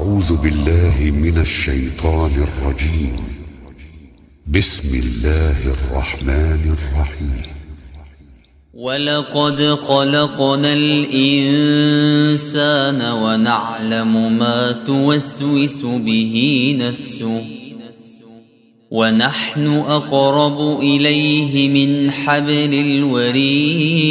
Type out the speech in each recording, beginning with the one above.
أعوذ بالله من الشيطان الرجيم. بسم الله الرحمن الرحيم. ولقد خلقنا الإنسان ونعلم ما توسوس به نفسه. ونحن أقرب إليه من حبل الوريد.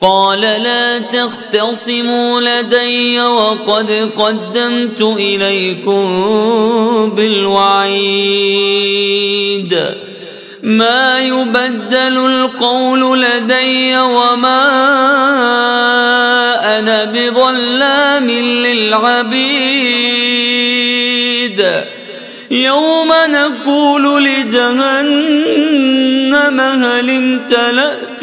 قال لا تختصموا لدي وقد قدمت إليكم بالوعيد. ما يبدل القول لدي وما أنا بظلام للعبيد. يوم نقول لجهنم هل امتلأت